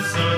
sun.